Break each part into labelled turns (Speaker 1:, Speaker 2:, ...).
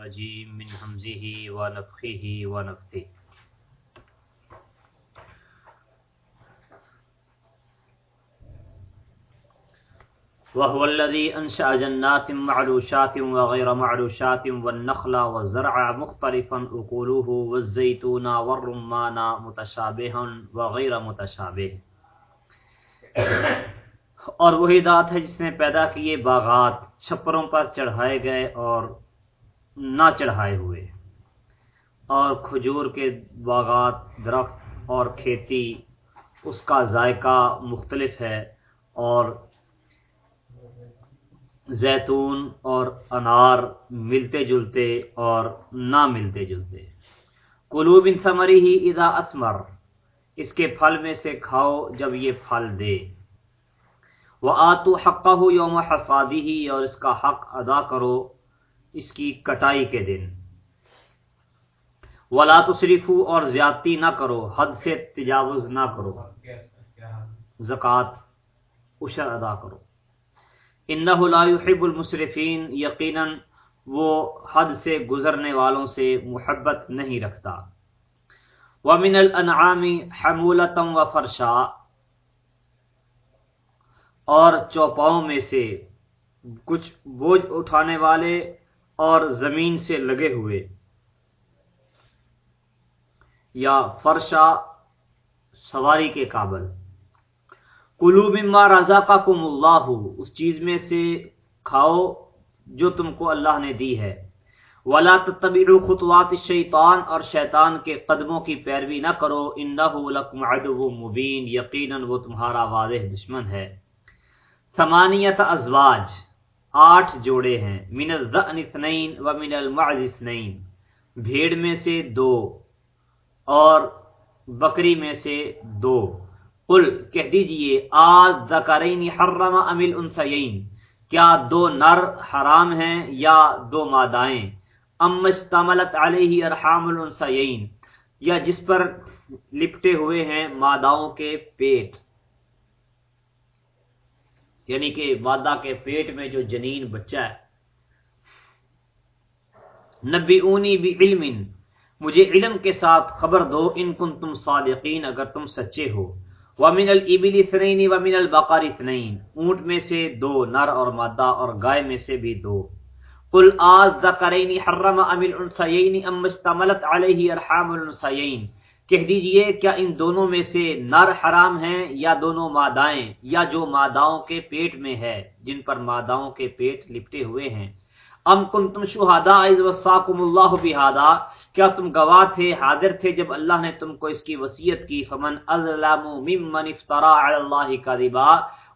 Speaker 1: الرجيم من همزه ونفخه ونفثه وهو الذي أنشأ جنات معروشات وغير معروشات والنخل والزرع مختلفا أقوله والزيتون والرمان متشابها وغير متشابه اور وہی ذات ہے جس نے پیدا کیے باغات، چھپروں پر چڑھائے گئے اور نہ چڑھائے ہوئے اور کھجور کے باغات، درخت اور کھیتی اس کا ذائقہ مختلف ہے اور زیتون اور انار ملتے جلتے اور نہ ملتے جلتے۔ قلوب ان ثمری ہی ادا اسمر، اس کے پھل میں سے کھاؤ جب یہ پھل دے۔ وہ آتو حقہ ہو یوم حسادی ہی اور اس کا حق ادا کرو۔ اس کی کٹائی کے دن۔ ولا تصریف اور زیادتی نہ کرو، حد سے تجاوز نہ کرو۔ زکوٰۃ اشر ادا کرو۔ انہ لا يحب المصرفین یقیناً وہ حد سے گزرنے والوں سے محبت نہیں رکھتا۔ ومن الانعام حمولتم و فرشا اور چوپاؤں میں سے کچھ بوجھ اٹھانے والے اور زمین سے لگے ہوئے، یا فرشا سواری کے قابل۔ کلو مما رضا کا کم اللہ اس چیز میں سے کھاؤ جو تم کو اللہ نے دی ہے۔ ولا تبیر خطوات شیطان اور شیطان کے قدموں کی پیروی نہ کرو۔ ان لکم عدو مبین یقیناً وہ تمہارا واضح دشمن ہے۔ ثمانیت ازواج آٹھ جوڑے ہیں۔ من الذعن اثنین و من المعز اثنین۔ بھیڑ میں سے دو اور بکری میں سے دو۔ قل، کہہ دیجیے آج ذکرین حرم امل انسین کیا دو نر حرام ہیں یا دو مادائیں؟ ام استعملت علیہ ارحام الانسین یا جس پر لپٹے ہوئے ہیں ماداؤں کے پیٹ۔ یعنی کہ مادہ کے پیٹ میں جو جنین بچہ ہے۔ نبی اونی بھی علم مجھے علم کے ساتھ خبر دو، ان کن تم صادقین، اگر تم سچے ہو۔ ومن الابل اثنین ومن البقر اثنین، اونٹ میں سے دو، نر اور مادہ اور گائے میں سے بھی دو۔ قل آز ذکرین حرم ام الانسیین ام استعملت علیہ ارحام الانسیین کہہ دیجیے، کیا ان دونوں میں سے نر حرام ہیں یا دونوں مادائیں، یا جو ماداؤں کے پیٹ میں ہے، جن پر ماداؤں کے پیٹ لپٹے ہوئے ہیں؟ ام کن تم شہادا وساکم اللہ بہادا کیا تم گواہ تھے، حاضر تھے جب اللہ نے تم کو اس کی وصیت کی؟ فمن اظلم ممن افترا علی اللہ کذبا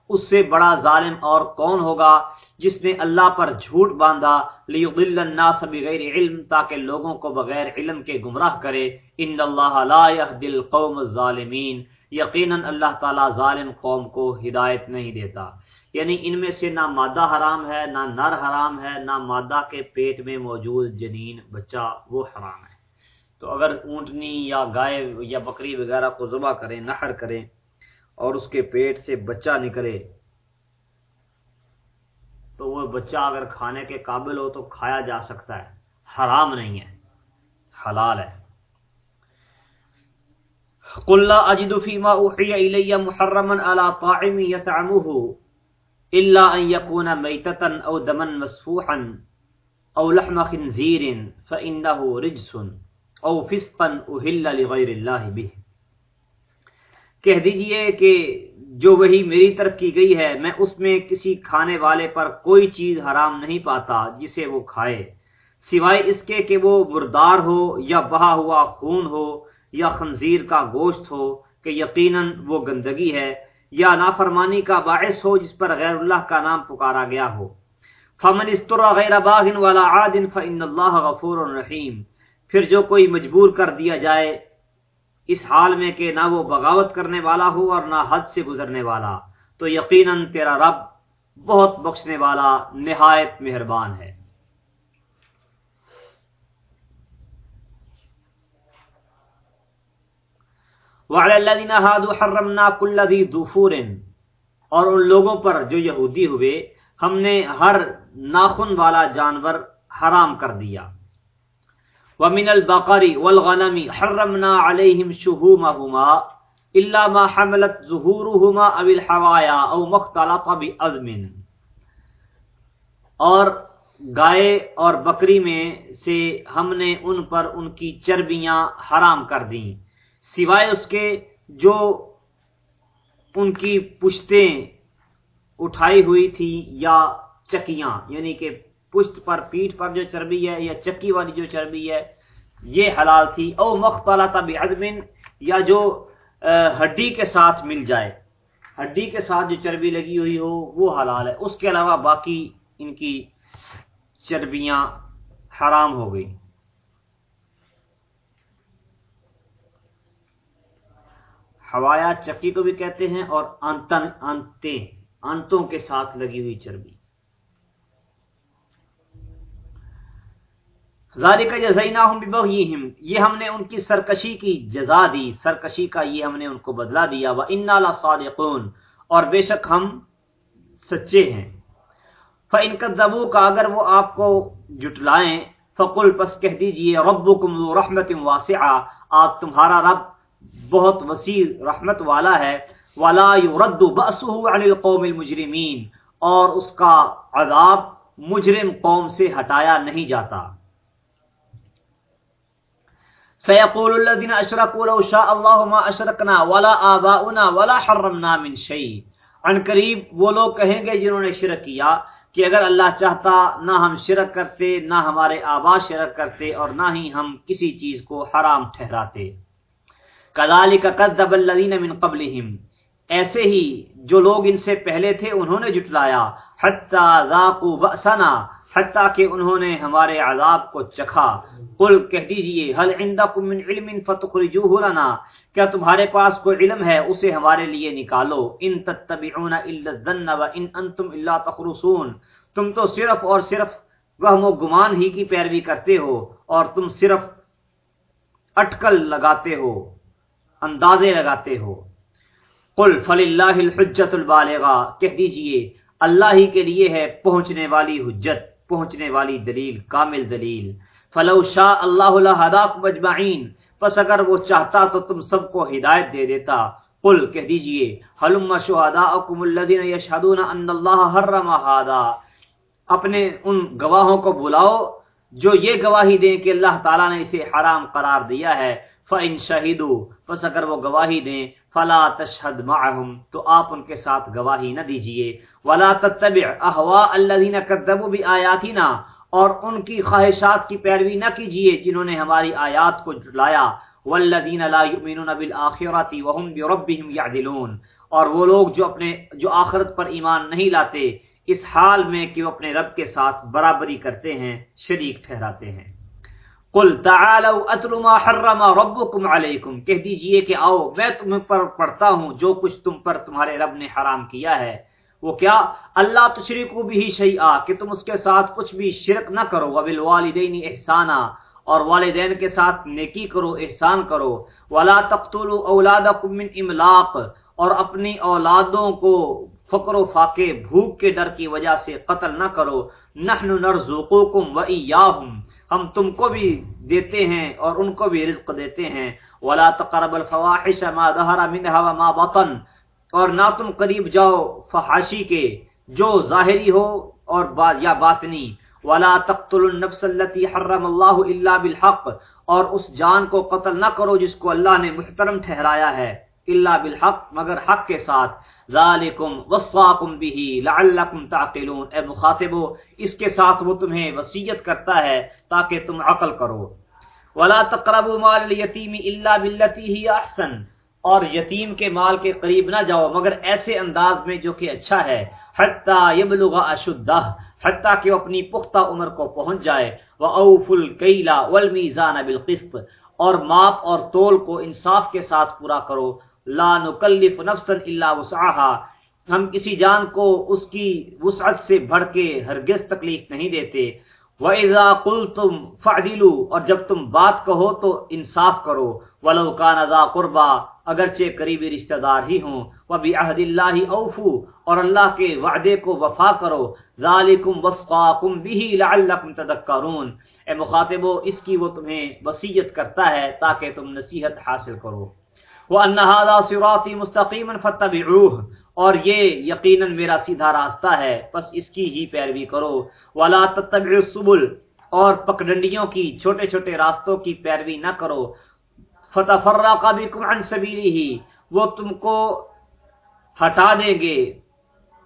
Speaker 1: اس سے بڑا ظالم اور کون ہوگا جس نے اللہ پر جھوٹ باندھا لیضل الناس بغیر علم تاکہ لوگوں کو بغیر علم کے گمراہ کرے۔ ان اللہ لا يهدي القوم الظالمین یقینا اللہ تعالی ظالم قوم کو ہدایت نہیں دیتا۔ یعنی ان میں سے نہ مادہ حرام ہے، نہ نر حرام ہے، نہ مادہ کے پیٹ میں موجود جنین بچہ وہ حرام ہے۔ تو اگر اونٹنی یا گائے یا بکری وغیرہ کو ذبح کریں، نہر کریں اور اس کے پیٹ سے بچہ نکلے۔ تو وہ بچہ اگر کھانے کے قابل ہو تو کھایا جا سکتا ہے۔ حرام نہیں ہے، حلال ہے۔ قل لا اجد فيما اوحي الي محرما على طاعم يطعمه الا ان يكون ميتة او دما مسفوحا او لحم خنزير فانه رجس او فسقا اهل لغير الله به۔ کہہ دیجیے کہ جو وہی میری طرف کی گئی ہے، میں اس میں کسی کھانے والے پر کوئی چیز حرام نہیں پاتا جسے وہ کھائے۔ سوائے اس کے کہ وہ مردار ہو یا بہا ہوا خون ہو یا خنزیر کا گوشت ہو، کہ یقیناً وہ گندگی ہے یا نافرمانی کا باعث ہو جس پر غیر اللہ کا نام پکارا گیا ہو۔ فمن استر غیر باغ والا عادن فن اللہ غفور الرحیم پھر جو کوئی مجبور کر دیا جائے اس حال میں کہ نہ وہ بغاوت کرنے والا ہو اور نہ حد سے گزرنے والا۔ تو یقیناً تیرا رب بہت بخشنے والا، نہایت مہربان ہے۔ وعلى الذين هادوا حرمنا كل ذي ظفور۔ اور ان لوگوں پر جو یہودی ہوئے، ہم نے ہر ناخن والا جانور حرام کر دیا۔ ومن البقر والغنم حرمنا عليهم شهومهما الا ما حملت ظهورهما او الحوايا او مختلط بعظم اور گائے اور بکری میں سے ہم نے ان پر ان کی چربیاں حرام کر دیں۔ سوائے اس کے جو ان کی پشتیں اٹھائی ہوئی تھی یا چکیاں یعنی کہ پشت پر پیٹ پر جو چربی ہے یا چکی والی جو چربی ہے، یہ حلال تھی۔ او مختلط بعدمن، یا جو ہڈی کے ساتھ مل جائے۔ ہڈی کے ساتھ جو چربی لگی ہوئی ہو، وہ حلال ہے۔ اس کے علاوہ باقی ان کی چربیاں حرام ہو گئی۔ ہوایا چکی کو بھی کہتے ہیں اور انتن انتے انتوں کے ساتھ لگی ہوئی چربی۔ ذالک جزیناہم ببغیہم، یہ ہم نے ان کی سرکشی کی جزا دی، سرکشی کا یہ ہم نے ان کو بدلا دیا، وَإِنَّا لَصَادِقُونَ، اور بے شک ہم سچے ہیں۔ فَإِن كَذَّبُوا کا اگر وہ آپ کو جٹلائیں، فقل، پس کہہ دیجیے ربکم ذو رحمت واسعہ آپ تمہارا رب بہت وسیع رحمت والا ہے، ولا يرد بأسه عن القوم المجرمین اور اس کا عذاب مجرم قوم سے ہٹایا نہیں جاتا۔ سيقول الذين اشركوا لو شاء الله ما اشركنا ولا آباؤنا ولا حرمنا من شيء۔ ان قریب وہ لوگ کہیں گے جنہوں نے شرک کیا کہ اگر اللہ چاہتا نہ ہم شرک کرتے، نہ ہمارے آبا شرک کرتے اور نہ ہی ہم کسی چیز کو حرام ٹھہراتے۔ کذالک کذب الذین من قبلہم۔ ایسے ہی جو لوگ ان سے پہلے تھے انہوں نے جٹلایا حتی ذاقوا بأسنا۔ حتیٰ کہ انہوں نے ہمارے عذاب کو چکھا۔ قل کہہ دیجیے حل عندکم من علم فتخرجوه لنا؟ کیا تمہارے پاس کوئی علم ہے؟ اسے ہمارے لیے نکالو۔ ان تتبعون الا الظن وان انتم الا تخرصون۔ تم تو صرف اور صرف وہم و گمان ہی کی پیروی کرتے ہو اور تم صرف اٹکل لگاتے ہو، اندازے لگاتے ہو۔ قل فللہ الحجت البالغہ۔ کہہ دیجیے، اللہ ہی کے لیے ہے پہنچنے والی حجت۔ پہنچنے والی دلیل، کامل دلیل۔ فلو شاء اللہ لہداک مجمعین پس اگر وہ چاہتا تو تم سب کو ہدایت دے دیتا۔ قل، کہہ دیجیے، حلم شہداءکم الذین یشہدون ان اللہ حرم ہادا اپنے ان گواہوں کو بلاؤ جو یہ گواہی دیں کہ اللہ تعالیٰ نے اسے حرام قرار دیا ہے۔ فَإِن شَهِدُوا، پس اگر وہ گواہی دیں، فلا تشہد معہم تو آپ ان کے ساتھ گواہی نہ دیجیے۔ ولا تتبع احواء الذين كذبوا بآياتنا، اور ان کی خواہشات کی پیروی نہ کیجیے جنہوں نے ہماری آیات کو جھٹلایا۔ والذین لا یؤمنون بالآخرۃ وهم بربهم يعدلون۔ اور وہ لوگ جو اپنے، جو آخرت پر ایمان نہیں لاتے، اس حال میں کہ وہ اپنے رب کے ساتھ برابری کرتے ہیں، شریک ٹھہراتے ہیں۔ قل تعالوا اتل ما حرم ربكم علیکم کہہ دیجیے کہ آؤ، میں تم پر پڑھتا ہوں، جو کچھ تم پر تمہارے رب نے حرام کیا ہے۔ وہ کیا؟ اللہ تشریکو بھی شیئا، کہ تم اس کے ساتھ کچھ بھی شرک نہ کرو۔ وبالوالدین احسانا، اور والدین کے ساتھ نیکی کرو، احسان کرو۔ ولا تقتلوا اولادکم من املاق، اور اپنی اولادوں کو فقر و فاقے، بھوک کے ڈر کی وجہ سے قتل نہ کرو۔ نحن نرزقکم و ایاہم۔ ہم تم کو بھی دیتے ہیں اور ان کو بھی رزق دیتے ہیں۔ ولا تقرب الفواحش ما ظهر منها وما بطن۔ اور نہ تم قریب جاؤ فحاشی کے، جو ظاہری ہو اور با، یا باطنی۔ ولا تقتل النفس التي حرم الله الا بالحق۔ اور اس جان کو قتل نہ کرو جس کو اللہ نے محترم ٹھہرایا ہے۔ الا بالحق، مگر حق کے ساتھ. ذالکم وصاکم به لعلکم تعقلون. اے مخاطبو، اس کے ساتھ وہ تمہیں وصیت کرتا ہے تاکہ تم عقل کرو. ولا تقربوا مال اليتيم الا بالتي هي احسن. اور یتیم کے مال کے قریب نہ جاؤ، مگر ایسے انداز میں جو کہ اچھا ہے. حتی یبلغ اشدہ، حتی کہ وہ اپنی پختہ عمر کو پہنچ جائے. وَأَوْفُ الْكَيْلَ وَالْمِيزَانَ بِالْقِسْطِ. اور ماپ اور تول کو انصاف کے ساتھ پورا کرو. لا نکلف نفسا الا وسعها ہم کسی جان کو اس کی وسعت سے بڑھ کے ہرگز تکلیف نہیں دیتے۔ وَإِذَا قُلْتُمْ فَعْدِلُوا۔ اور جب تم بات کہو تو انصاف کرو۔ وَلَوْ كَانَ ذَا قُرْبَا اگرچہ قریبی رشتہ دار ہی ہوں۔ وہ بھی عہد اللہ اوفو اور اللہ کے وعدے کو وفا کرو۔ ذالکم وسقاکم به لعلکم تذکرون اے مخاطبو، اس کی وہ تمہیں وصیت کرتا ہے تاکہ تم نصیحت حاصل کرو۔ وان هذا صراطی مستقیما فتبعوه اور یہ یقینا میرا سیدھا راستہ ہے، بس اس کی ہی پیروی کرو۔ ولا تتبعوا السبل۔ اور پکڈنڈیوں کی چھوٹے چھوٹے راستوں کی پیروی نہ کرو۔ فتفرق بكم عن سبيله۔ وہ تم کو ہٹا دیں گے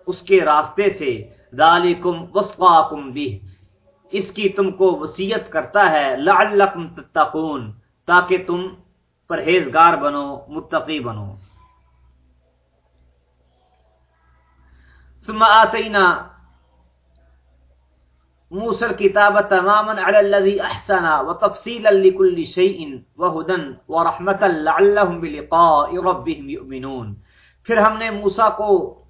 Speaker 1: اس کے راستے سے۔ ذالکم وصفاکم به۔ اس کی تم کو وصیت کرتا ہے لعلکم تتقون۔ تاکہ تم پرہیزگار بنو، متقی بنو۔ ثم آتینا موسى الكتاب تماما على الذي احسن وتفصيلا لكل شيء وهدى ورحمه لعلهم بلقاء ربهم يؤمنون پھر ہم نے موسی کو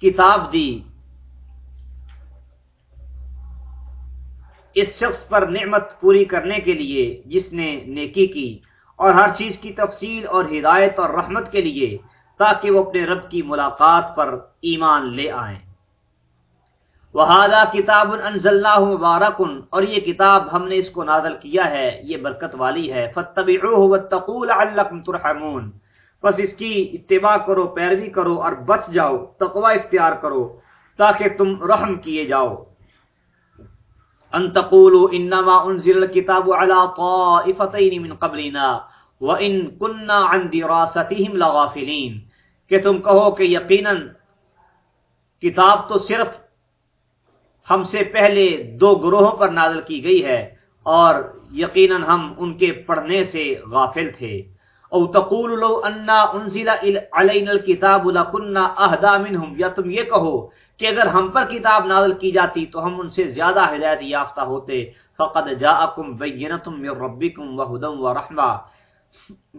Speaker 1: کتاب دی۔ اس شخص پر نعمت پوری کرنے کے لیے جس نے نیکی کی۔ اور ہر چیز کی تفصیل اور ہدایت اور رحمت کے لیے، تاکہ وہ اپنے رب کی ملاقات پر ایمان لے آئیں۔ وہادا کتاب انزلناہ مبارکن اور یہ کتاب ہم نے اس کو نازل کیا ہے، یہ برکت والی ہے۔ فتبعوه واتقوا لعلکم ترحمون۔ پس اس کی اتباع کرو، پیروی کرو اور بچ جاؤ، تقوی اختیار کرو، تاکہ تم رحم کیے جاؤ۔ ان تقولوا انما انزل الكتاب على طائفتين من قبلنا وان كنا عن دراستهم لغافلين. کہ تم کہو کہ یقینا کتاب تو صرف ہم سے پہلے دو گروہوں پر نازل کی گئی ہے اور یقیناً ہم ان کے پڑھنے سے غافل تھے. او تقول لو انا انزل علینا الكتاب لكنا اهدى منهم. یا تم یہ کہو کہ اگر ہم پر کتاب نازل کی جاتی تو ہم ان سے زیادہ ہدایت یافتہ ہوتے۔ فقد جاءکم بینۃ من ربکم وهدى ورحمہ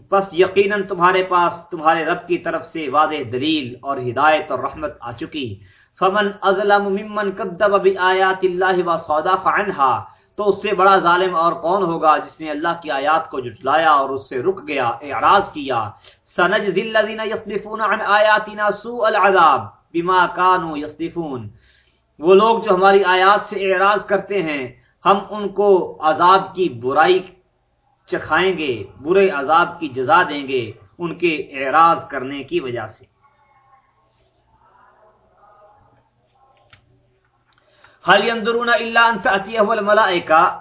Speaker 1: پس یقیناً تمہارے پاس تمہارے رب کی طرف سے واضح دلیل اور ہدایت اور رحمت آ چکی۔ فمن اظلم ممن کذب بآیات اللہ وصدف عنها تو اس سے بڑا ظالم اور کون ہوگا جس نے اللہ کی آیات کو جھٹلایا اور اس سے رک گیا، اعراض کیا۔ سنجزی الذین یصدفون عن آیاتنا سوء العذاب۔ بما كانوا یصدفون۔ وہ لوگ جو ہماری آیات سے اعراض کرتے ہیں، ہم ان کو عذاب کی برائی چکھائیں گے، برے عذاب کی جزا دیں گے ان کے اعراض کرنے کی وجہ سے۔ حل ينظرون الا ان تاتيهم الملائکہ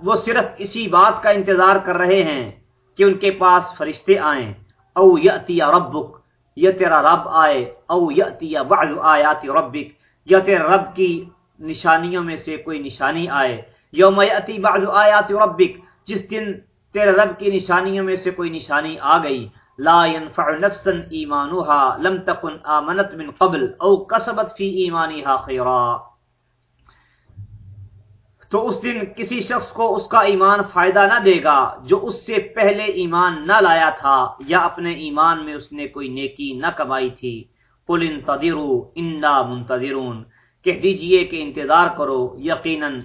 Speaker 1: وہ صرف اسی بات کا انتظار کر رہے ہیں۔ کہ ان کے پاس فرشتے آئیں۔ او یاتی ربک، یا تیرا رب آئے۔ او یاتی بعض آیات ربک، یا تیرا رب کی نشانیوں میں سے کوئی نشانی آئے۔ یوم یاتی بعض آیات ربک، جس دن تیرے رب کی نشانیوں میں سے کوئی نشانی آ گئی۔ لا ينفع نفسا ایمانها لم تكن آمنت من قبل، او کسبت فی ایمانها خیرا۔ تو اس دن کسی شخص کو اس کا ایمان فائدہ نہ دے گا جو اس سے پہلے ایمان نہ لایا تھا یا اپنے ایمان میں اس نے کوئی نیکی نہ کمائی تھی۔ قل انتظروا، انا منتظرون۔ کہہ دیجیے کہ انتظار کرو، یقیناً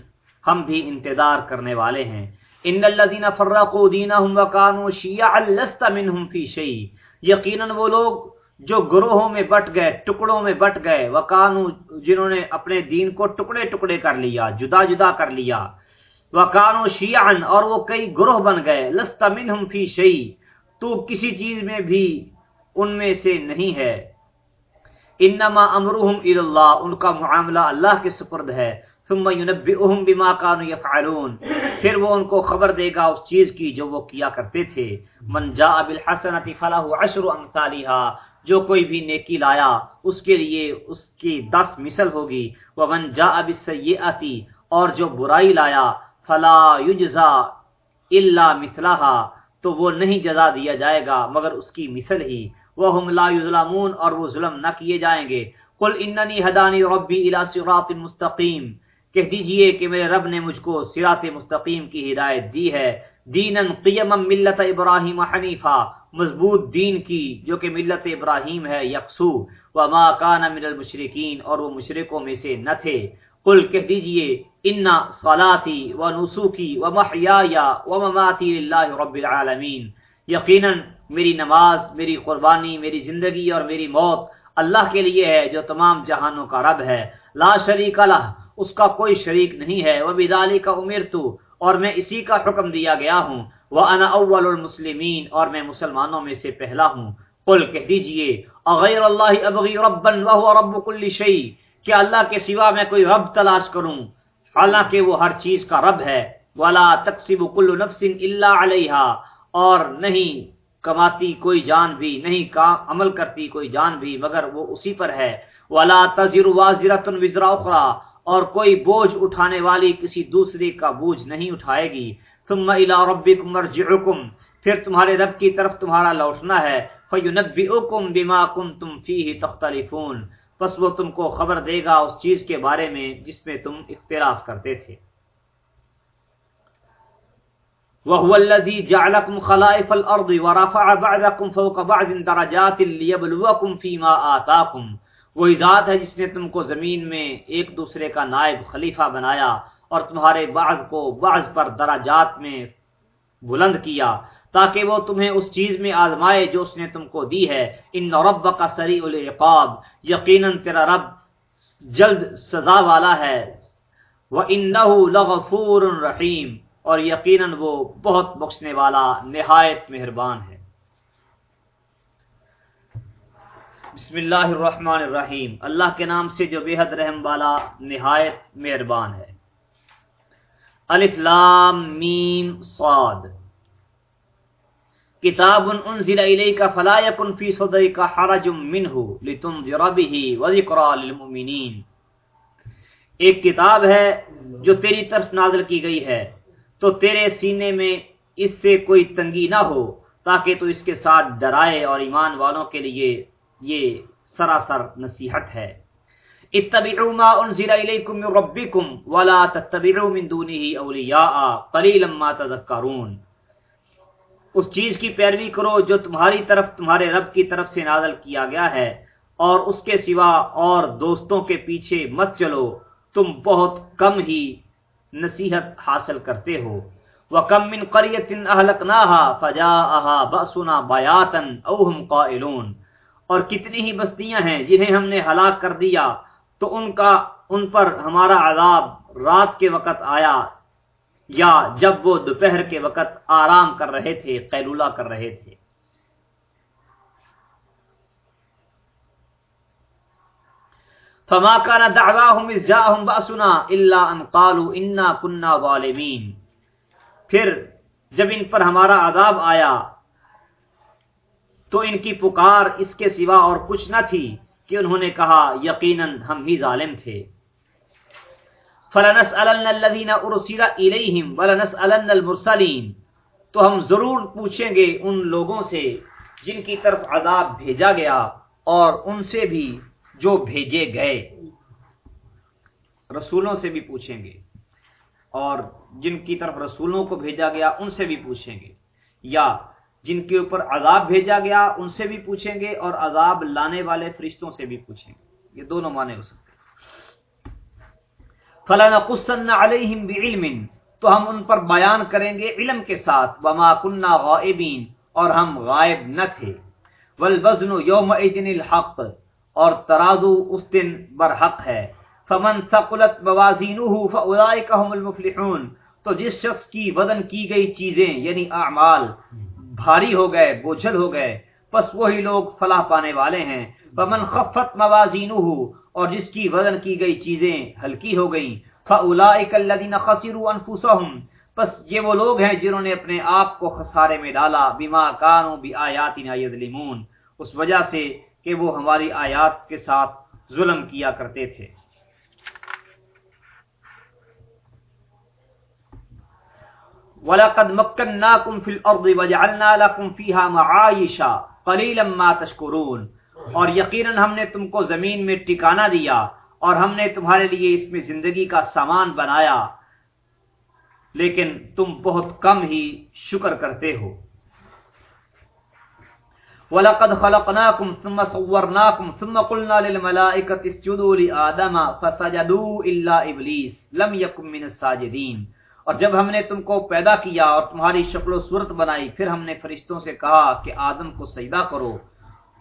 Speaker 1: ہم بھی انتظار کرنے والے ہیں۔ ان الذين فرقوا دينهم وكانوا شيعا لست منهم في شيء۔ یقینا وہ لوگ جو گروہوں میں بٹ گئے، ٹکڑوں میں بٹ گئے، وکانو جنہوں نے اپنے دین کو ٹکڑے ٹکڑے کر لیا، جدا جدا کر لیا۔ وکانو شیعا، اور وہ کئی گروہ بن گئے۔ لست منهم في شيء تو کسی چیز میں بھی ان میں سے نہیں ہے۔ انما امرهم الى الله ان کا معاملہ اللہ کے سپرد ہے۔ ثم ينبئهم بما كانوا يفعلون پھر وہ ان کو خبر دے گا اس چیز کی جو وہ کیا کرتے تھے۔ من جاء بالحسنۃ فله عشر امثالها۔ جو کوئی بھی نیکی لایا، اس کے لیے اس کی دس مثل ہوگی۔ ومن جاء بالسیئۃ اور جو برائی لایا، فلا یجزا الا مثلها، تو وہ نہیں جزا دیا جائے گا مگر اس کی مثل ہی۔ وهم لا یظلمون اور وہ ظلم نہ کیے جائیں گے۔ قل اننی هدانی ربی الى صراط مستقیم کہہ دیجیے کہ میرے رب نے مجھ کو سرات مستقیم کی ہدایت دی ہے۔ دینن قیم ملت ابراہیم حنیفہ مضبوط دین کی جو کہ ملت ابراہیم ہے، یکسو. وما کان من المشرکین، اور وہ مشرکوں میں سے نہ تھے. قل کہہ دیجیے، ان صلاتی و نسوخی و محیا و مماتی اللہ رب العالمین یقیناً میری نماز، میری قربانی، میری زندگی اور میری موت اللہ کے لیے ہے، جو تمام جہانوں کا رب ہے. لا شریک اللہ اس کا کوئی شریک نہیں ہے. وہ بدالی کا امیر تو اور میں اسی کا حکم دیا گیا ہوں. وہ انا اول المسلمین اور میں مسلمانوں میں سے پہلا ہوں۔ قل کہہ دیجیے اغیر اللہ ابغی ربا وهو رب كل شيء، کہ اللہ کے سوا میں کوئی رب تلاش کروں۔ حالانکہ وہ ہر چیز کا رب ہے۔ ولا تقسب كل نفس الا عليها، اور نہیں کماتی کوئی جان بھی، نہیں کا عمل کرتی کوئی جان بھی، مگر وہ اسی پر ہے۔ ولا تزر وازرۃ وزر اخرى اور کوئی بوجھ اٹھانے والی کسی دوسری کا بوجھ نہیں اٹھائے گی۔ ثم الى ربكم مرجعكم پھر تمہارے رب کی طرف تمہارا لوٹنا ہے فَيُنَبِّئُكُمْ بِمَا كُنْتُمْ فِيهِ تَخْتَلِفُونَ۔ پس وہ تم کو خبر دے گا اس چیز کے بارے میں جس میں تم اختلاف کرتے تھے۔ وَهُوَ الَّذِي جَعْلَكُمْ خَلَائِفَ الْأَرْضِ وَرَفَعَ بَعْدَكُمْ فَوْقَ بَعْدٍ دَرَجَاتٍ لِيَبْلُوَكُمْ فِي مَا آتَاكُمْ۔ وہی ذات ہے جس نے تم کو زمین میں ایک دوسرے کا نائب خلیفہ بنایا۔ اور تمہارے بعض کو بعض پر درجات میں بلند کیا تاکہ وہ تمہیں اس چیز میں آزمائے جو اس نے تم کو دی ہے۔ ان رب کا سری العقاب، یقیناً تیرا رب جلد سزا والا ہے۔ وہ ان لغفور رحیم اور یقیناً وہ بہت بخشنے والا نہایت مہربان ہے۔ بسم اللہ الرحمن الرحیم۔ اللہ کے نام سے جو بے حد رحم والا نہایت مہربان ہے۔ الف لام میم صاد۔ کتاب انزل الیک فلا یکن فی صدرک حرج منه لتنذر به وذکرى للمؤمنین۔ ایک کتاب ہے جو تیری طرف نازل کی گئی ہے۔ تو تیرے سینے میں اس سے کوئی تنگی نہ ہو تاکہ تو اس کے ساتھ ڈرائے اور ایمان والوں کے لیے یہ سراسر نصیحت ہے۔ اتبعوا ما انزل الیکم من ربکم ولا تتبعوا من دونه اولیاء قلیلا ما تذکرون۔ اس چیز کی پیروی کرو جو تمہاری طرف، تمہارے رب کی طرف سے نازل کیا گیا ہے، اور اس کے سوا اور دوستوں کے پیچھے مت چلو۔ تم بہت کم ہی نصیحت حاصل کرتے ہو۔ وَكَم مِّن قَرْيَةٍ أَهْلَكْنَاهَا فَجَاءَهَا بَأْسُنَا بَيَاتًا أَوْ هُمْ قَائِلُونَ۔ اور کتنی ہی بستیاں ہیں جنہیں ہم نے ہلاک کر دیا تو ان کا، ان پر ہمارا عذاب رات کے وقت آیا، یا جب وہ دوپہر کے وقت آرام کر رہے تھے، قیلولہ کر رہے تھے۔ فما كان دعواهم اذ جاءهم باسنا الا ان قالوا انا كنا ظالمين۔ پھر جب ان پر ہمارا عذاب آیا، تو ان کی پکار اس کے سوا اور کچھ نہ تھی۔ کہ انہوں نے کہا، یقیناً ہم ہی ظالم تھے۔ فلنسألن الذين ارسل اليهم ولنسألن المرسلين۔ تو ہم ضرور پوچھیں گے ان لوگوں سے جن کی طرف عذاب بھیجا گیا اور ان سے بھی جو بھیجے گئے۔ رسولوں سے بھی پوچھیں گے اور جن کی طرف رسولوں کو بھیجا گیا ان سے بھی پوچھیں گے۔ یا جن کے اوپر عذاب بھیجا گیا، ان سے بھی پوچھیں گے اور عذاب لانے والے فرشتوں سے بھی پوچھیں گے۔ یہ دونوں معنی ہو سکتے فلنقصن علیہم بعلم۔ تو ہم ان پر بیان کریں گے علم کے ساتھ۔ وما كنا غائبین اور ہم غائب نہ تھے۔ والوزن یومئذ الحق۔ اور ترازو اس دن برحق ہے۔ فمن ثقلت موازینه فاولئک هم المفلحون۔ تو جس شخص کی وزن کی گئی چیزیں یعنی اعمال بھاری ہو گئے، بوجھل ہو گئے۔ پس وہی لوگ فلاح پانے والے ہیں۔ فمن خفت موازینه اور جس کی وزن کی گئی چیزیں ہلکی ہو گئیں۔ فاولائک الذین خسروا انفسهم پس یہ وہ لوگ ہیں جنہوں نے اپنے آپ کو خسارے میں ڈالا۔ بما کانوا بیااتنا یظلمون۔ اس وجہ سے کہ وہ ہماری آیات کے ساتھ ظلم کیا کرتے تھے۔ وَلَقَدْ مَكَّنَّاكُمْ فِي الْأَرْضِ وَجَعَلْنَا لَكُمْ فِيهَا مَعَائِشًا قَلِيلًا مَا تَشْكُرُونَ۔ اور یقیناً ہم نے تم کو زمین میں ٹکانا دیا اور ہم نے تمہارے لیے اس میں زندگی کا سامان بنایا۔ لیکن تم بہت کم ہی شکر کرتے ہو۔ وَلَقَدْ خَلَقْنَاكُمْ ثُمَّ صَوَّرْنَاكُمْ ثُمَّ قُلْنَا لِلْمَلَائِكَةِ اسْجُدُوا لِآدَمَ فَسَجَدُوا إِلَّا إِبْلِيسَ لَمْ يَكُنْ مِنَ السَّاجِدِينَ۔ اور جب ہم نے تم کو پیدا کیا اور تمہاری شکل و صورت بنائی، پھر ہم نے فرشتوں سے کہا کہ آدم کو سجدہ کرو۔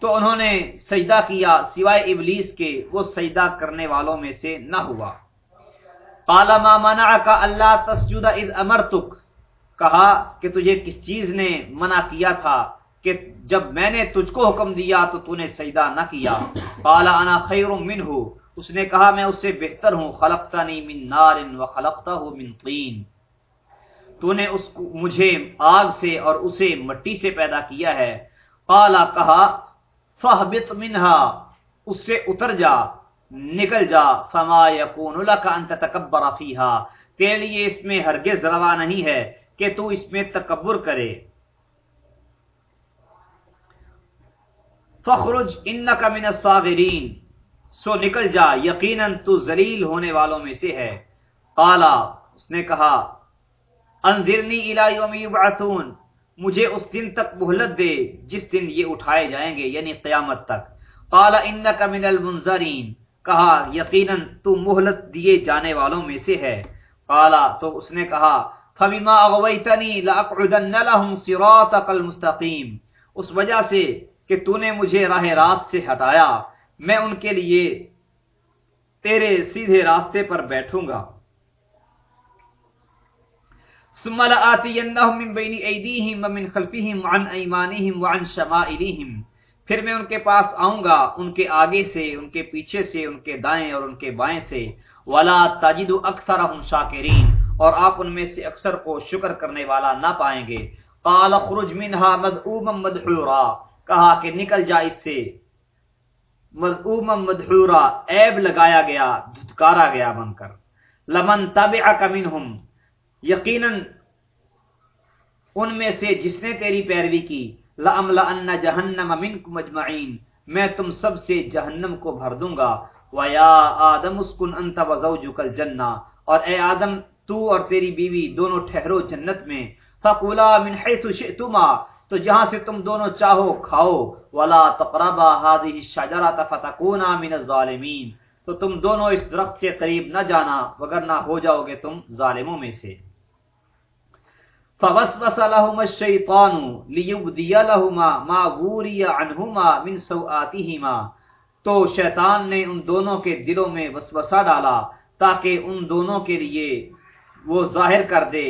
Speaker 1: تو انہوں نے سجدہ کیا، سوائے ابلیس کے، وہ سجدہ کرنے والوں میں سے نہ ہوا۔ قال ما منعك الا تسجد اذ امرتك کہا کہ تجھے کس چیز نے منع کیا تھا کہ جب میں نے تجھ کو حکم دیا تو تو نے سجدہ نہ کیا۔ قال انا خیر منه اس نے کہا میں اس سے بہتر ہوں، خلقتنی من نار وخلقته من طین۔ تو نے اس کو مجھے آگ سے اور اسے مٹی سے پیدا کیا ہے۔ قال کہا فہبط منها اس سے اتر جا، نکل جا، فما یکون لك ان تتکبر فیها تیرے لیے اس میں ہرگز روا نہیں ہے کہ تو اس میں تکبر کرے۔ فخرج انک من الصاغرین۔ سو نکل جا، یقینا تو ذلیل ہونے والوں میں سے ہے۔ قالا، اس نے کہا انذرنی الی یوم یبعثون، مجھے اس دن تک مہلت دے جس دن یہ اٹھائے جائیں گے یعنی قیامت تک۔ قال انک من المنذرین، کہا، یقینا تو مہلت دیے جانے والوں میں سے ہے۔ قالا تو اس نے کہا، فبما اغویتنی لاقعدن لهم صراطك المستقیم، اس وجہ سے کہ تو نے مجھے راہ راست سے ہٹایا، میں ان کے لیے تیرے سیدھے راستے پر بیٹھوں گا۔ ثم لآتینہم من بین ایدیہم ومن خلفہم وعن ایمانہم وعن شمائلہم پھر میں ان کے پاس آؤں گا، ان کے آگے سے، ان کے پیچھے سے، ان کے دائیں اور ان کے بائیں سے. ولا تجد اکثرهم شاکرین اور آپ ان میں سے اکثر کو شکر کرنے والا نہ پائیں گے۔ قال اخرج منها مدعوما مدحورا۔ کہا کہ نکل جا اس سے۔ مدعوما مدحورا۔ عیب لگایا گیا، دھتکارا گیا بن کر۔ لمن تبعك منهم۔ یقینا ان میں سے جس نے تیری پیروی کی، لَأَمْلَأَنَّ جَهَنَّمَ مِنْكُمْ اجمعین میں تم سب سے جہنم کو بھر دوں گا۔ وَيَا آدَمُ اسْكُنْ أَنْتَ وَزَوْجُكَ الْجَنَّةِ۔ اور اے آدم، تو اور تیری بیوی دونوں ٹھہرو جنت میں۔ فَقُلَا مِنْ حَيْثُ شِئْتُمَا، تو جہاں سے تم دونوں چاہو کھاؤ۔ وَلَا تَقْرَبَا هَذِهِ الشَّجَرَةَ فَتَكُونَا مِنَ الظَّالِمِينَ۔ تو تم دونوں اس درخت کے قریب نہ جانا وگرنہ ہو جاؤ گے تم ظالموں میں سے۔ فوسوس لهما الشيطان ليبدي لهما ما وري عنهما من سوآتهما۔ تو شیطان نے ان دونوں کے دلوں میں وسوسہ ڈالا تاکہ ان دونوں کے لیے وہ ظاہر کر دے،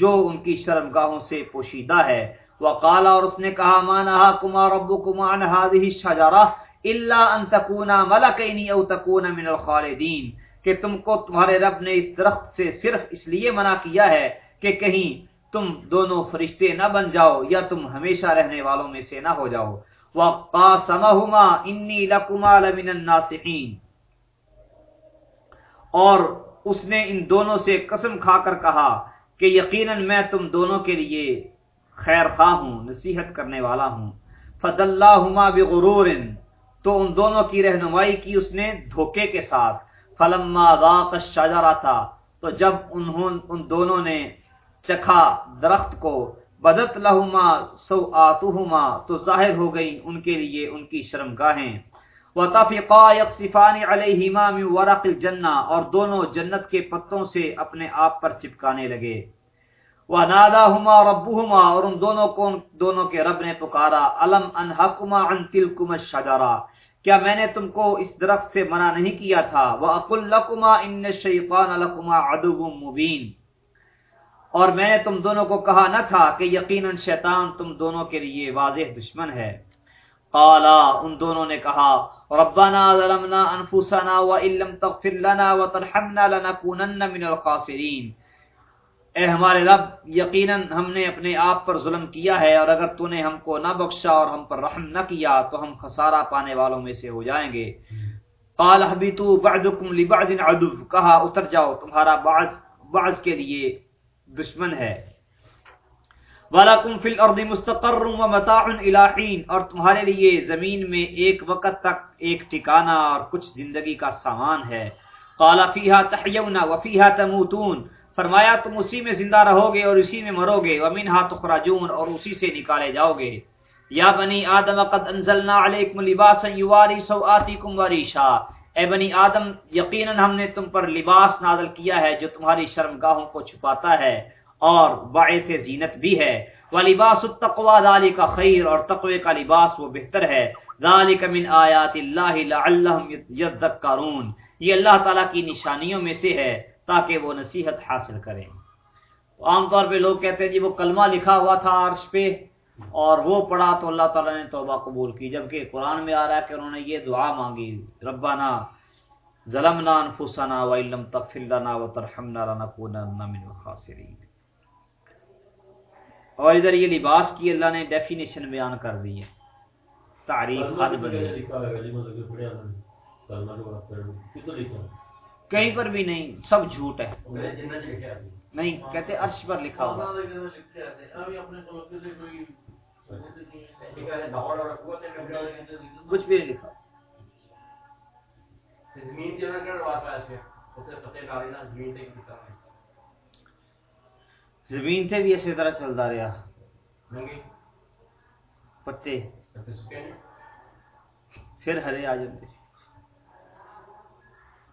Speaker 1: جو ان کی شرمگاہوں سے پوشیدہ ہے۔ وقال اور اس نے کہا، ما نهاكما ربكما عن هذه الشجره الا ان تكونا ملكين او تكونا من الخالدين کہ تم کو تمہارے رب نے اس درخت سے صرف اس لیے منع کیا ہے کہ کہیں تم دونوں فرشتے نہ بن جاؤ یا تم ہمیشہ رہنے والوں میں سے نہ ہو جاؤ۔ وقاسمہما انی لکما لمن الناصحین اور اس نے ان دونوں سے قسم کھا کر کہا کہ یقیناً میں تم دونوں کے لیے خیر خواہ ہوں، نصیحت کرنے والا ہوں۔ فد اللہ بغرور۔ تو ان دونوں کی رہنمائی کی اس نے دھوکے کے ساتھ۔ فلما ذاق الشجرہ تھا تو جب انہوں ان دونوں نے چکھا درخت کو۔ بدت لہما سو آتوہما تو ظاہر ہو گئی ان کے لیے ان کی شرم گاہیں وَتَفِقَا يَقْصِفَانِ عَلَيْهِمَا مِنْ وَرَقِ اور دونوں جنت کے پتوں سے اپنے آپ پر چپکانے لگے۔ وَنَادَاهُمَا رَبُّهُمَا، اور ان دونوں کو ان دونوں کے رب نے پکارا۔ أَلَمْ أَنْهَكُمَا عَنْ تِلْكُمَ الشَّجَرَةِ کیا میں نے تم کو اس درخت سے منع نہیں کیا تھا؟ وَأَقُلْ لَكُمَا إِنَّ الشَّيْطَانَ لَكُمَا عَدُوٌ مُبِينٌ۔ اور میں نے تم دونوں کو کہا نہ تھا کہ یقیناً شیطان تم دونوں کے لیے واضح دشمن ہے۔ قالا، ان دونوں نے کہا، ربنا ظلمنا انفسنا وان لم تغفر لنا وترحمنا لنكونن من الخاسرین۔ اے ہمارے رب، یقیناً ہم نے اپنے آپ پر ظلم کیا ہے اور اگر تو نے ہم کو نہ بخشا اور ہم پر رحم نہ کیا، تو ہم خسارہ پانے والوں میں سے ہو جائیں گے۔ قال اهبطوا بعضكم لبعض عدو۔ کہا، اتر جاؤ، تمہارا بعض بعض کے لیے دشمن ہے۔ وَلَكُمْ فِي الْأَرْضِ مُسْتَقَرٌ وَمَتَاعٌ إِلَى حِينَ۔ اور تمہارے لیے زمین میں ایک وقت تک ایک ٹھکانہ اور کچھ زندگی کا سامان ہے۔ قَالَ فِيهَا تَحْيَوْنَ وَفِيهَا تَمُوتُونَ۔ فرمایا، تم اسی میں زندہ رہو گے اور اسی میں مرو گے وَمِنْهَا تُخْرَجُونَ۔ اور اسی سے نکالے جاؤ گے یا بنی آدم، قد انزلنا علیکم لباسا یواری سوآتیکم وریشا اے بنی آدم، یقیناً ہم نے تم پر لباس نازل کیا ہے جو تمہاری شرمگاہوں کو چھپاتا ہے، اور باعث زینت بھی ہے۔ ولباس التقوى، ذلك خیر اور تقوی کا لباس وہ بہتر ہے۔ ذلك من آیات اللہ لعلهم یذکرون یہ اللہ تعالیٰ کی نشانیوں میں سے ہے تاکہ وہ نصیحت حاصل کریں۔ تو عام طور پہ لوگ کہتے ہیں جی وہ کلمہ لکھا ہوا تھا عرش پہ اور وہ پڑھا تو اللہ تعالیٰ نے توبہ قبول کی جبکہ قرآن میں آ رہا ہے کہ انہوں نے یہ دعا مانگی ربنا ظلمنا انفسنا وإن لم تغفر لنا وترحمنا لنكونن من الخاسرین۔ اور ادھر یہ لباس کی اللہ نے ڈیفینیشن بیان کر دی ہے۔ تعریف حد بدلی کہیں پر بھی نہیں سب جھوٹ ہے۔ نہیں کہتے عرش پر لکھا ہوا کچھ بھی نہیں لکھا۔ زمین سے بھی اسی طرح چلتا رہا۔ پتے۔ پھر ہرے آ جاتے تھے۔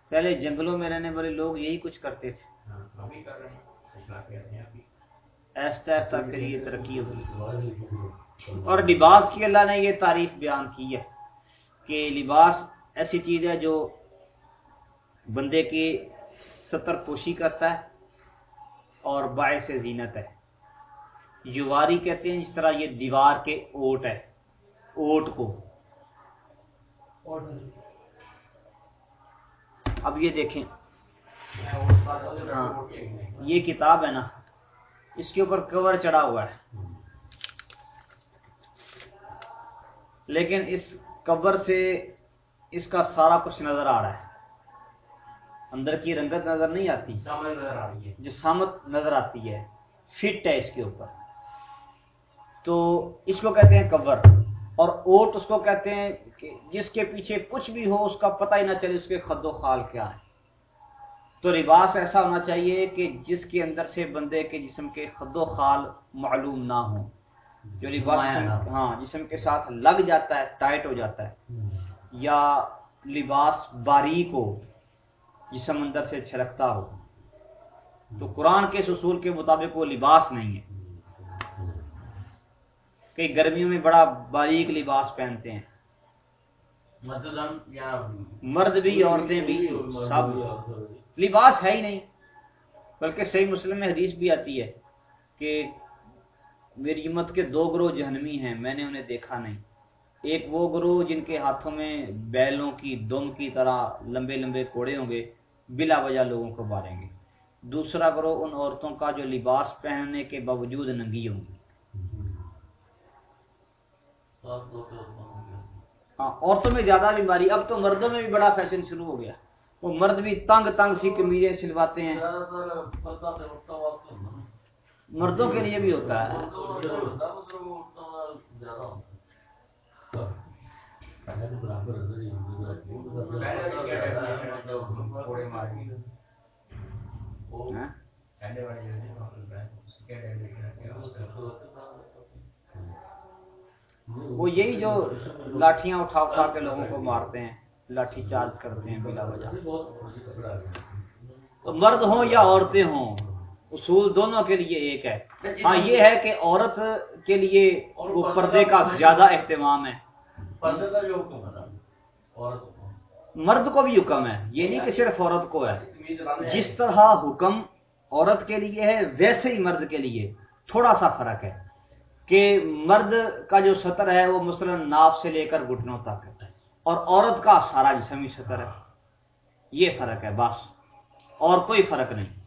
Speaker 1: پہلے جنگلوں میں رہنے والے لوگ یہی کچھ کرتے تھے۔ ایستا ایستا پھر یہ ترقی ہوگی اور لباس کی اللہ نے یہ تعریف بیان کی ہے کہ لباس ایسی چیز ہے جو بندے کی ستر پوشی کرتا ہے اور باعث زینت ہے۔ یواری کہتے ہیں جس طرح یہ دیوار کے اوٹ ہے، اوٹ کو۔ اب یہ دیکھیں۔ ہاں، یہ کتاب ہے نا، اس کے اوپر کور چڑھا ہوا ہے۔ لیکن اس کور سے اس کا سارا کچھ نظر آ رہا ہے۔ اندر کی رنگت نظر نہیں آتی۔ جسامت نظر آتی ہے۔ فٹ ہے اس کے اوپر۔ تو اس کو کہتے ہیں کور اور اوٹ اس کو کہتے ہیں کہ جس کے پیچھے کچھ بھی ہو اس کا پتہ ہی نہ چلے اس کے خد و خال کیا ہے۔ تو لباس ایسا ہونا چاہیے کہ جس کے اندر سے بندے کے جسم کے خد و خال معلوم نہ ہو جو لباس ہاں جسم کے ساتھ لگ جاتا ہے ٹائٹ ہو جاتا ہے۔ یا لباس باریک ہو جسم اندر سے چھلکتا ہو۔ تو قرآن کے اصول کے مطابق وہ لباس نہیں ہے۔ کئی گرمیوں میں بڑا باریک لباس پہنتے ہیں۔ مرد بھی عورتیں بھی سب لباس ہے ہی نہیں۔ بلکہ صحیح مسلم میں حدیث بھی آتی ہے کہ میری امت کے دو گروہ جہنمی ہیں، میں نے انہیں دیکھا نہیں۔ ایک وہ گروہ جن کے ہاتھوں میں بیلوں کی دم کی طرح لمبے لمبے کوڑے ہوں گے، بلا وجہ لوگوں کو ماریں گے۔ دوسرا گروہ ان عورتوں کا جو لباس پہننے کے باوجود ننگی ہوں گی ہاں عورتوں میں زیادہ بیماری۔ اب تو مردوں میں بھی بڑا فیشن شروع ہو گیا۔ وہ مرد بھی تنگ تنگ سی کمیزیں سلواتے ہیں۔ مردوں کے لیے بھی ہوتا ہے۔ وہ یہی جو لاٹیاں اٹھا اٹھا کے لوگوں کو مارتے ہیں، لاٹھی چارج کرتے ہیں بلا وجہ۔ تو مرد ہوں یا عورتیں ہوں؟ اصول دونوں کے لیے ایک ہے۔ ہاں یہ ہے کہ عورت کے لیے وہ پردے کا زیادہ اہتمام ہے۔ مرد کو بھی حکم ہے یہ نہیں کہ صرف عورت کو ہے۔ جس طرح حکم عورت کے لیے ہے ویسے ہی مرد کے لیے۔ تھوڑا سا فرق ہے کہ مرد کا جو سطر ہے وہ مثلاً ناف سے لے کر گھٹنوں تک ہے۔ اور عورت کا سارا جسمی سطر ہے۔ یہ فرق ہے بس۔ اور کوئی فرق نہیں۔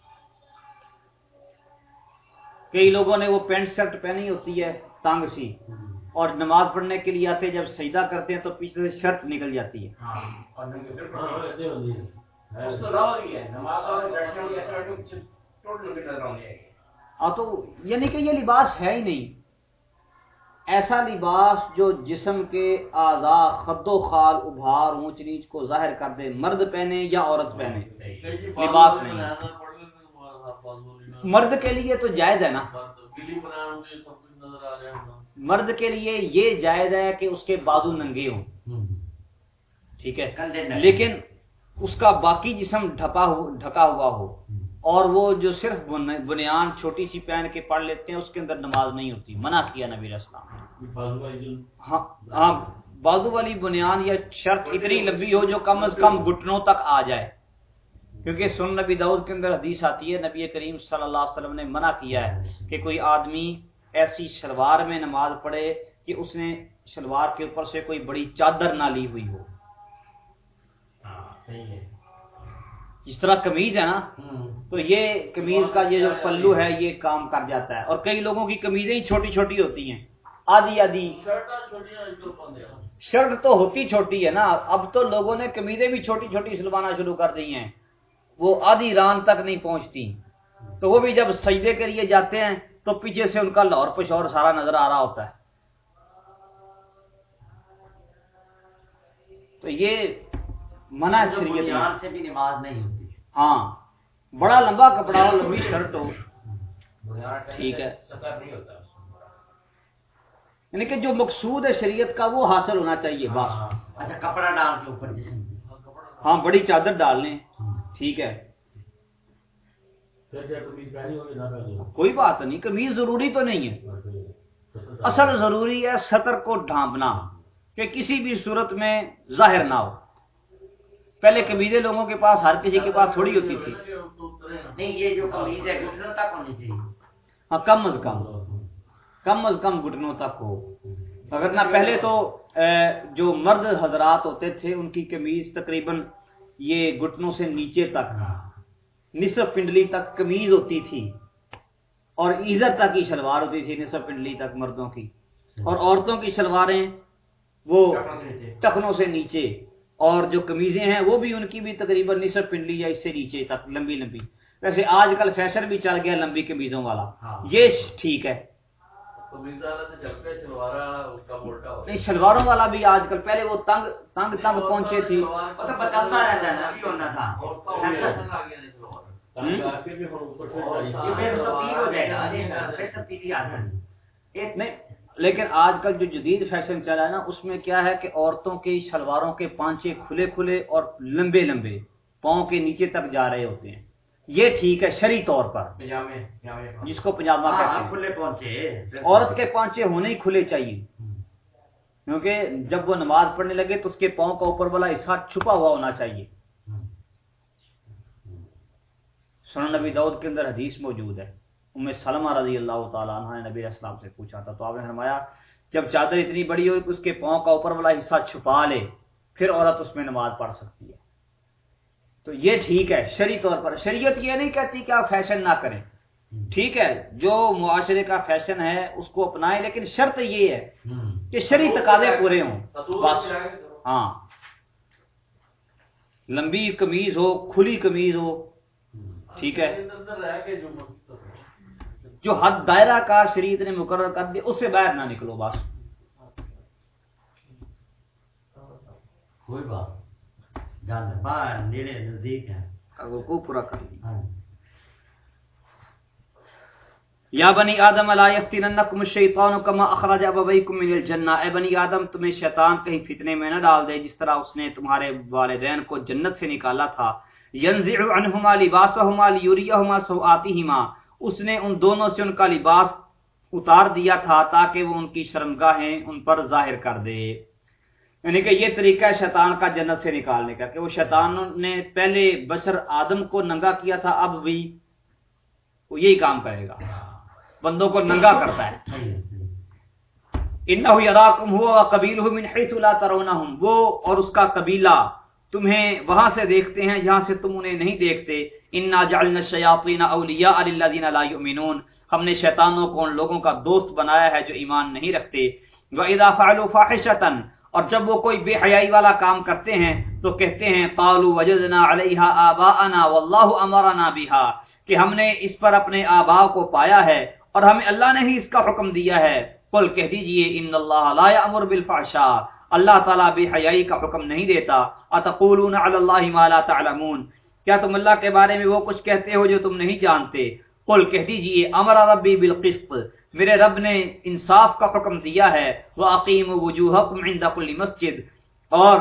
Speaker 1: کئی لوگوں نے وہ پینٹ شرٹ پہنی ہوتی ہے تانگ سی اور نماز پڑھنے کے لیے آتے جب سجدہ کرتے ہیں تو پیچھے سے شرط نکل جاتی ہے۔ ہاں تو یعنی کہ یہ لباس ہے ہی نہیں۔ ایسا لباس جو جسم کے اعضا خد و خال ابھار اونچ نیچ کو ظاہر کر دے مرد پہنے یا عورت پہنے۔ لباس نہیں۔ مرد کے لیے تو جائز ہے نا؟ مرد کے لیے یہ جائز ہے کہ اس کے بازو ننگے ہوں۔ ٹھیک ہے۔ لیکن اس کا باقی جسم ڈھکا ہو ڈھکا ہوا ہو اور وہ جو صرف بن- بنیان چھوٹی سی پہن کے پڑھ لیتے ہیں اس کے اندر نماز نہیں ہوتی۔ منع کیا نبی علیہ السلام نے۔ ہاں ہاں بازو والی بنیان یا شرط اتنی لمبی ہو جو کم از کم گھٹنوں تک آ جائے۔ کیونکہ سن نبی داؤد کے اندر حدیث آتی ہے نبی کریم صلی اللہ علیہ وسلم نے منع کیا ہے کہ کوئی آدمی ایسی شلوار میں نماز پڑھے کہ اس نے شلوار کے اوپر سے کوئی بڑی چادر نہ لی ہوئی ہو۔
Speaker 2: صحیح ہے۔
Speaker 1: جس طرح قمیض ہے نا تو یہ قمیض کا یہ جو پلو ہے یہ کام کر جاتا ہے۔ اور کئی لوگوں کی قمیضیں ہی چھوٹی چھوٹی ہوتی ہیں۔ آدھی آدھی۔ شرٹ تو ہوتی چھوٹی ہے نا۔ اب تو لوگوں نے قمیضیں بھی چھوٹی چھوٹی سلوانا شروع کر دی ہیں۔ وہ آدھی ران تک نہیں پہنچتی۔ تو وہ بھی جب سجدے کے لیے جاتے ہیں تو پیچھے سے ان کا لاہور پشور سارا نظر آ رہا ہوتا ہے۔ تو یہ منع ہے شریعت
Speaker 2: سے بھی نماز نہیں ہوتی۔
Speaker 1: ہاں بڑا لمبا کپڑا ہو لمبی شرٹ ہو۔ ٹھیک ہے۔ یعنی کہ جو مقصود ہے شریعت کا وہ حاصل ہونا چاہیے بس۔
Speaker 2: اچھا کپڑا ڈال کے اوپر جسم۔
Speaker 1: ہاں بڑی چادر ڈال لیں ٹھیک ہے؟ کوئی بات نہیں قمیض ضروری تو نہیں ہے۔ اصل ضروری ہے سطر کو ڈھانپنا کہ کسی بھی صورت میں ظاہر نہ ہو۔ پہلے قمیضیں لوگوں کے پاس ہر کسی کے پاس تھوڑی ہوتی تھی۔
Speaker 2: نہیں یہ جو قمیض ہے گھٹنوں تک ہونی چاہیے۔
Speaker 1: ہاں کم از کم کم از کم گھٹنوں تک ہو۔ اگر نہ پہلے تو جو مرد حضرات ہوتے تھے ان کی قمیض تقریباً یہ گھٹنوں سے نیچے تک نصف پنڈلی تک قمیض ہوتی تھی اور ایزر تک کی شلوار ہوتی تھی نصف پنڈلی تک مردوں کی۔ اور عورتوں کی شلواریں وہ ٹخنوں سے نیچے اور جو قمیضیں ہیں وہ بھی ان کی بھی تقریباً نصف پنڈلی یا اس سے نیچے تک لمبی لمبی۔ ویسے آج کل فیشن بھی چل گیا لمبی قمیضوں والا۔
Speaker 2: ہاں۔
Speaker 1: یہ ٹھیک ہے۔ نہیں شلواروں والا بھی آج کل پہلے وہ تنگ تنگ تنگ پہنچے تھی
Speaker 2: بدلتا رہتا ہے نا ہونا تھا۔
Speaker 1: نہیں لیکن آج کل جو جدید فیشن چلا ہے نا اس میں کیا ہے کہ عورتوں کی شلواروں کے پانچے کھلے کھلے اور لمبے لمبے پاؤں کے نیچے تک جا رہے ہوتے ہیں۔ یہ ٹھیک ہے شری طور پر۔ جس کو پنجابہ
Speaker 2: ہاں،
Speaker 1: کہتے ہیں۔
Speaker 2: کھلے پہنچے۔
Speaker 1: عورت کے پانچے ہونے ہی کھلے چاہیے۔ کیونکہ جب وہ نماز پڑھنے لگے تو اس کے پاؤں کا اوپر والا حصہ چھپا ہوا ہونا چاہیے۔ سنن نبی دعود کے اندر حدیث موجود ہے۔ ام سلمہ رضی اللہ تعالیٰ عنہ نے نبی علیہ السلام سے پوچھا تھا تو آپ نے فرمایا جب چادر اتنی بڑی ہو کہ اس کے پاؤں کا اوپر والا حصہ چھپا لے پھر عورت اس میں نماز پڑھ سکتی ہے۔ تو یہ ٹھیک ہے شری طور پر۔ شریعت یہ نہیں کہتی کہ آپ فیشن نہ کریں۔ ٹھیک ہے، جو معاشرے کا فیشن ہے، اس کو اپنائیں، لیکن شرط یہ ہے کہ شری تقاضے پورے ہوں۔ بس۔ ہاں۔ لمبی قمیض ہو، کھلی قمیض ہو۔ ٹھیک ہے۔ جو حد دائرہ کار شریعت نے مقرر کر دیا اس سے باہر نہ نکلو، بس۔
Speaker 2: کوئی بات جان باہر نیڑے نزدیک ہے۔
Speaker 1: کو پورا کر
Speaker 2: ہاں
Speaker 1: یا بنی آدم لا یفتننکم الشیطان کما اخرج ابویکم من الجنہ۔ اے بنی آدم تمہیں شیطان کہیں فتنے میں نہ ڈال دے جس طرح اس نے تمہارے والدین کو جنت سے نکالا تھا۔ ینزع عنہما لباسہما لیریہما سوآتہما اس نے ان دونوں سے ان کا لباس اتار دیا تھا تاکہ وہ ان کی شرمگاہیں ان پر ظاہر کر دے۔ یعنی کہ یہ طریقہ ہے شیطان کا جنت سے نکالنے کا کہ وہ شیطان نے پہلے بشر آدم کو ننگا کیا تھا، اب بھی وہ یہی کام کرے گا۔ بندوں کو ننگا کرتا ہے۔
Speaker 2: صحیح
Speaker 1: انہو یراکم ہوا قبیلہ من حیث لا ترونہم۔ وہ اور اس کا قبیلہ تمہیں وہاں سے دیکھتے ہیں جہاں سے تم انہیں نہیں دیکھتے۔ انا جعلنا الشیاطین اولیاء للذین لا یؤمنون۔ ہم نے شیطانوں کو ان لوگوں کا دوست بنایا ہے جو ایمان نہیں رکھتے۔ وَإِذَا فَعَلُوا فَاحِشَةً اور جب وہ کوئی بے حیائی والا کام کرتے ہیں تو کہتے ہیں، قالوا وجدنا علیہا آباءنا واللہ امرنا بها کہ ہم نے اس پر اپنے آباء کو پایا ہے اور ہمیں اللہ نے ہی اس کا حکم دیا ہے۔ قل کہہ دیجیے، ان اللہ لا یامر بالفحشاء، اللہ تعالیٰ بے حیائی کا حکم نہیں دیتا۔ اتقولون علی اللہ ما لا تعلمون۔ کیا تم اللہ کے بارے میں وہ کچھ کہتے ہو جو تم نہیں جانتے؟ قل کہہ دیجیے، امر ربی بالقسط میرے رب نے انصاف کا حکم دیا ہے وہ عقیم وجوہکم عند کل مسجد، اور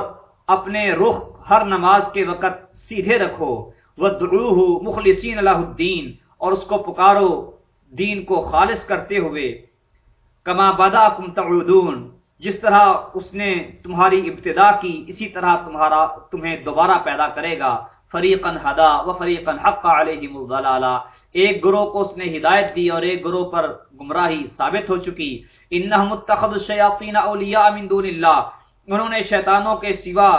Speaker 1: اپنے رخ ہر نماز کے وقت سیدھے رکھو۔ ودعوہ مخلصین اللہ الدین اور اس کو پکارو دین کو خالص کرتے ہوئے۔ کما بدا کم تعودون، جس طرح اس نے تمہاری ابتدا کی، اسی طرح تمہارا، تمہیں دوبارہ پیدا کرے گا۔ فریقن ہدا و فریقن حق علیہم الضلالہ ایک گروہ کو اس نے ہدایت دی اور ایک گروہ پر گمراہی ثابت ہو چکی. انہم اتخذوا الشیاطین اولیاء من دون اللہ. انہوں نے شیطانوں کے سوا،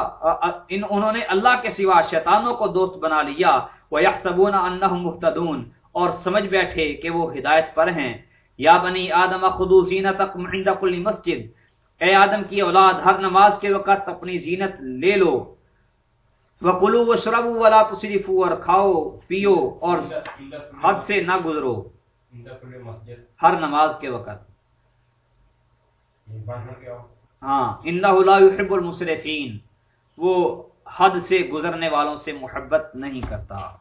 Speaker 1: ان انہوں نے اللہ کے سوا شیطانوں کو دوست بنا لیا. وَيَحْسَبُونَ أَنَّهُمْ مُهْتَدُونَ اور سمجھ بیٹھے کہ وہ ہدایت پر ہیں. یا بنی آدم خدو زینتکم عند کل مسجد. اے آدم کی اولاد، ہر نماز کے وقت اپنی زینت لے لو. وَقُلُوا وَشْرَبُوا وَلَا تُسْرِفُوا اور کھاؤ پیو اور حد سے نہ گزرو۔ ہر نماز کے وقت۔ ہاں انہو لا يحب المصرفین وہ حد سے گزرنے والوں سے محبت نہیں کرتا۔